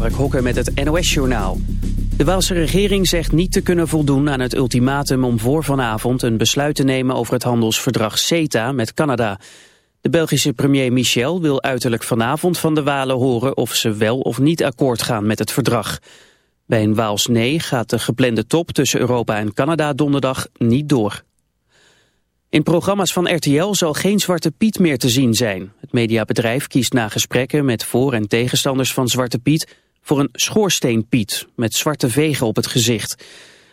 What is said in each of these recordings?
Mark Hokker met het NOS-journaal. De Waalse regering zegt niet te kunnen voldoen aan het ultimatum om voor vanavond een besluit te nemen over het handelsverdrag CETA met Canada. De Belgische premier Michel wil uiterlijk vanavond van de Walen horen of ze wel of niet akkoord gaan met het verdrag. Bij een Waals nee gaat de geplande top tussen Europa en Canada donderdag niet door. In programma's van RTL zal geen Zwarte Piet meer te zien zijn. Het mediabedrijf kiest na gesprekken met voor- en tegenstanders van Zwarte Piet... voor een schoorsteenpiet met zwarte vegen op het gezicht.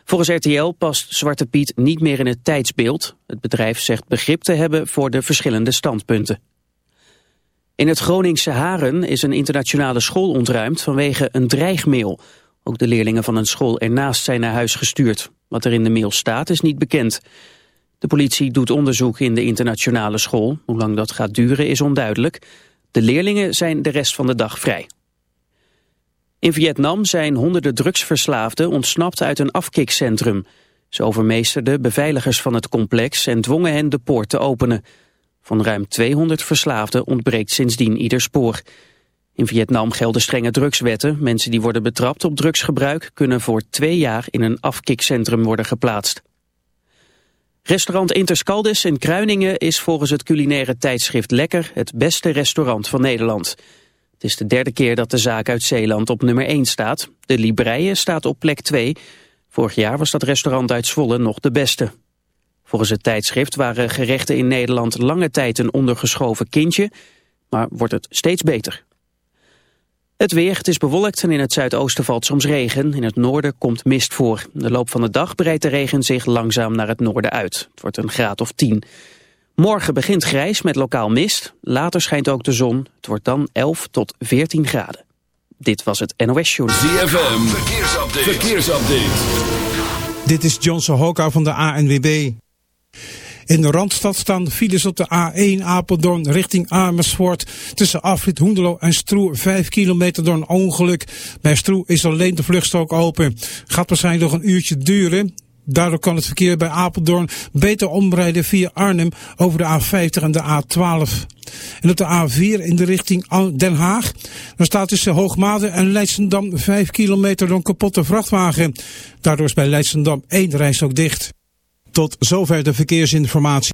Volgens RTL past Zwarte Piet niet meer in het tijdsbeeld. Het bedrijf zegt begrip te hebben voor de verschillende standpunten. In het Groningse Haren is een internationale school ontruimd vanwege een dreigmail. Ook de leerlingen van een school ernaast zijn naar huis gestuurd. Wat er in de mail staat is niet bekend. De politie doet onderzoek in de internationale school. Hoe lang dat gaat duren is onduidelijk. De leerlingen zijn de rest van de dag vrij. In Vietnam zijn honderden drugsverslaafden ontsnapt uit een afkikcentrum. Ze overmeesterden beveiligers van het complex en dwongen hen de poort te openen. Van ruim 200 verslaafden ontbreekt sindsdien ieder spoor. In Vietnam gelden strenge drugswetten. Mensen die worden betrapt op drugsgebruik kunnen voor twee jaar in een afkikcentrum worden geplaatst. Restaurant Interscaldis in Kruiningen is volgens het culinaire tijdschrift Lekker het beste restaurant van Nederland. Het is de derde keer dat de zaak uit Zeeland op nummer 1 staat. De Libreie staat op plek 2. Vorig jaar was dat restaurant uit Zwolle nog de beste. Volgens het tijdschrift waren gerechten in Nederland lange tijd een ondergeschoven kindje, maar wordt het steeds beter. Het weer, het is bewolkt en in het zuidoosten valt soms regen. In het noorden komt mist voor. De loop van de dag breidt de regen zich langzaam naar het noorden uit. Het wordt een graad of 10. Morgen begint grijs met lokaal mist. Later schijnt ook de zon. Het wordt dan 11 tot 14 graden. Dit was het NOS Show. ZFM, verkeersupdate. verkeersupdate. Dit is Johnson Hoka van de ANWB. In de Randstad staan files op de A1 Apeldoorn richting Amersfoort. Tussen Afrit Hoendelo en Stroe 5 kilometer door een ongeluk. Bij Stroe is alleen de vluchtstrook open. Gaat waarschijnlijk nog een uurtje duren. Daardoor kan het verkeer bij Apeldoorn beter omrijden via Arnhem over de A50 en de A12. En op de A4 in de richting Den Haag. Dan staat tussen Hoogmade en Leidsendam 5 kilometer door een kapotte vrachtwagen. Daardoor is bij Leidsendam één reis ook dicht. Tot zover de verkeersinformatie.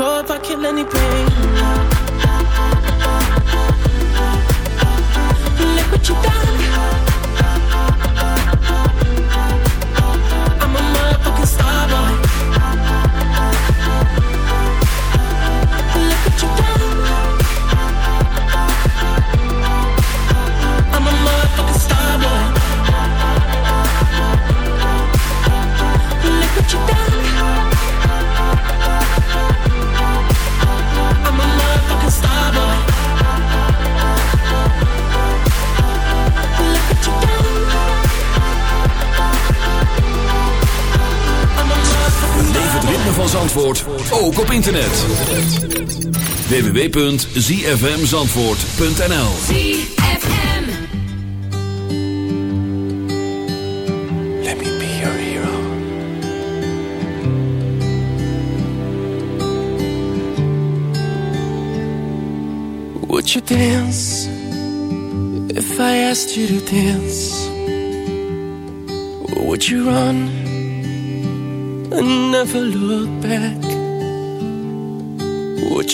if I kill any pain. Op internet. www.zfmzandvoort.nl ZFM. Let me be your hero. Would you dance if I asked you to dance? Or would you run and never look back?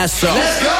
Let's go!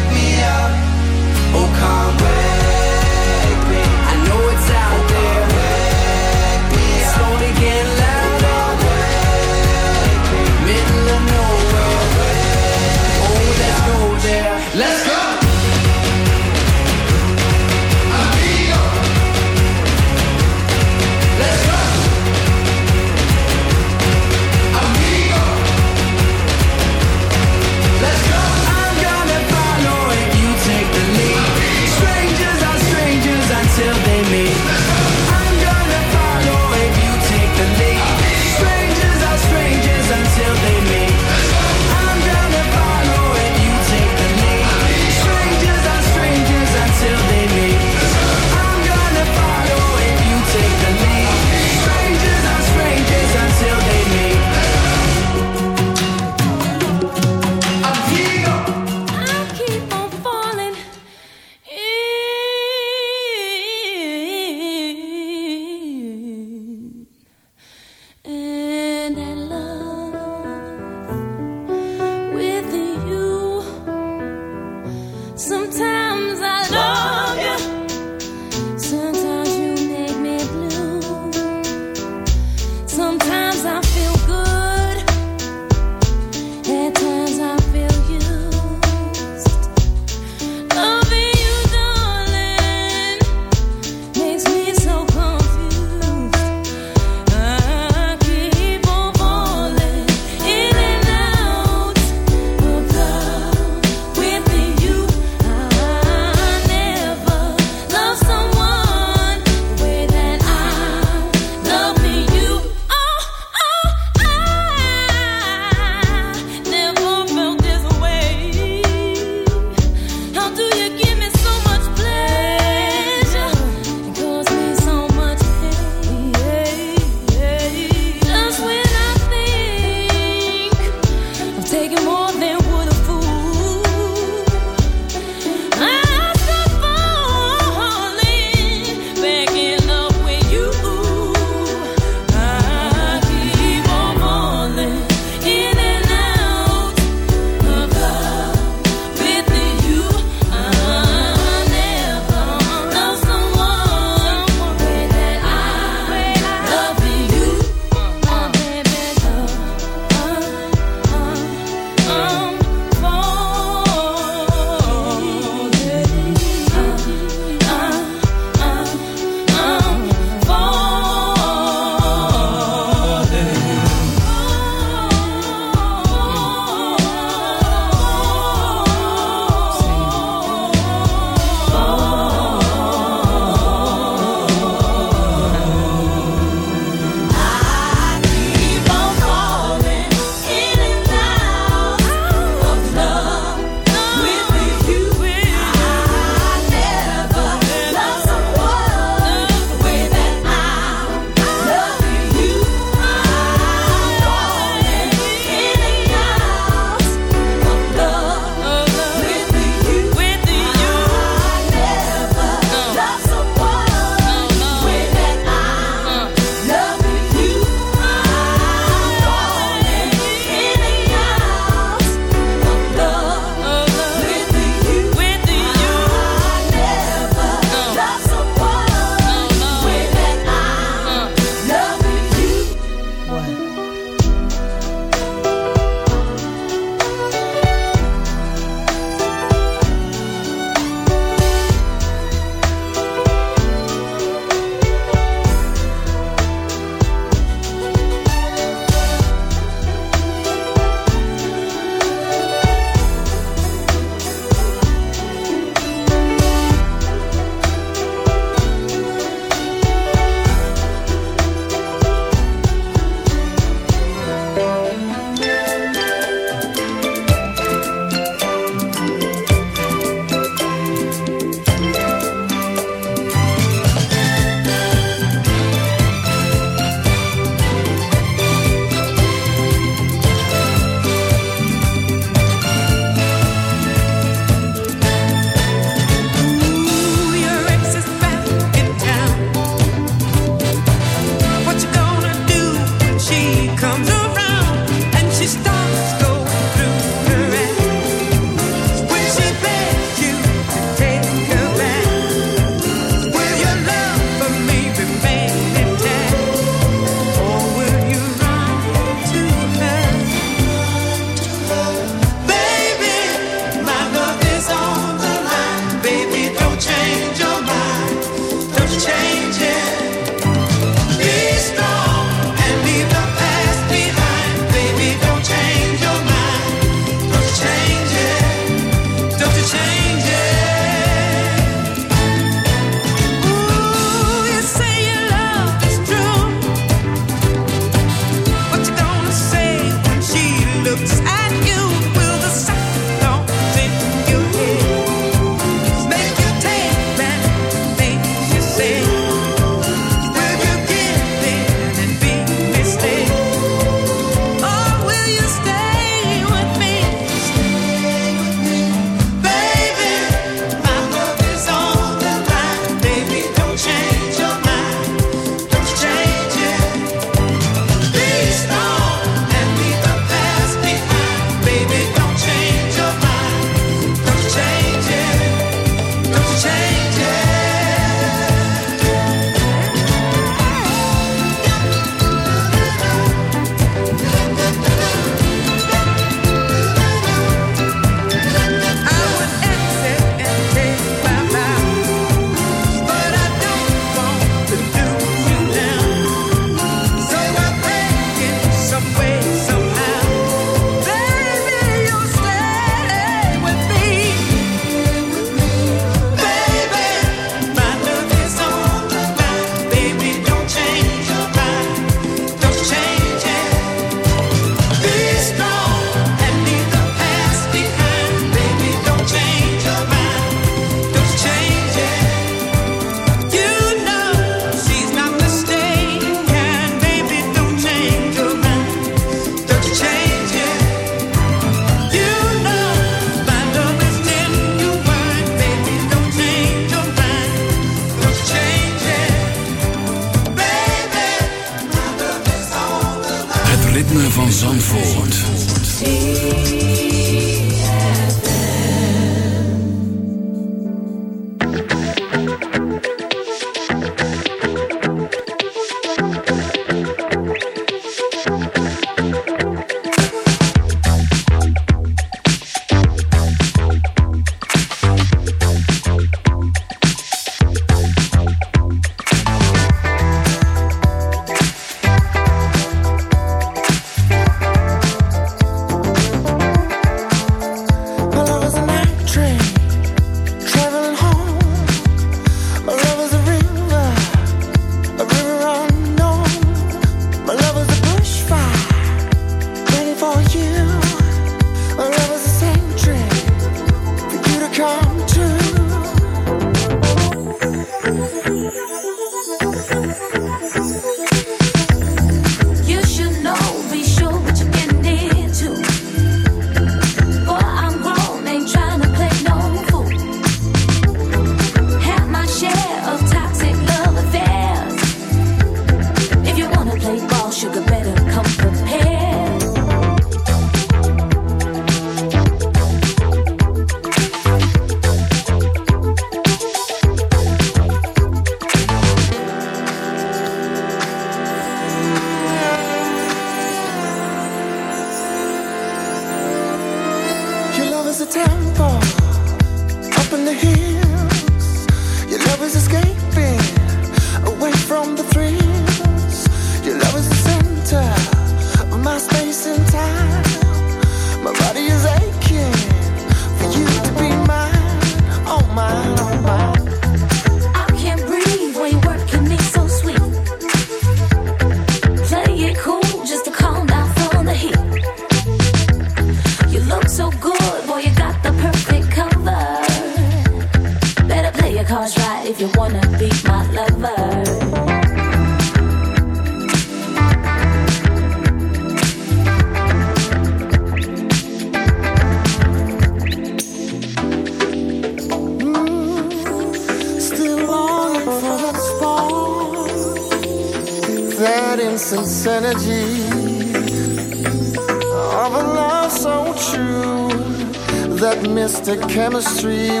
Chemistry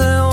i don't on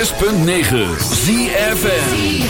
106.9 ZFM.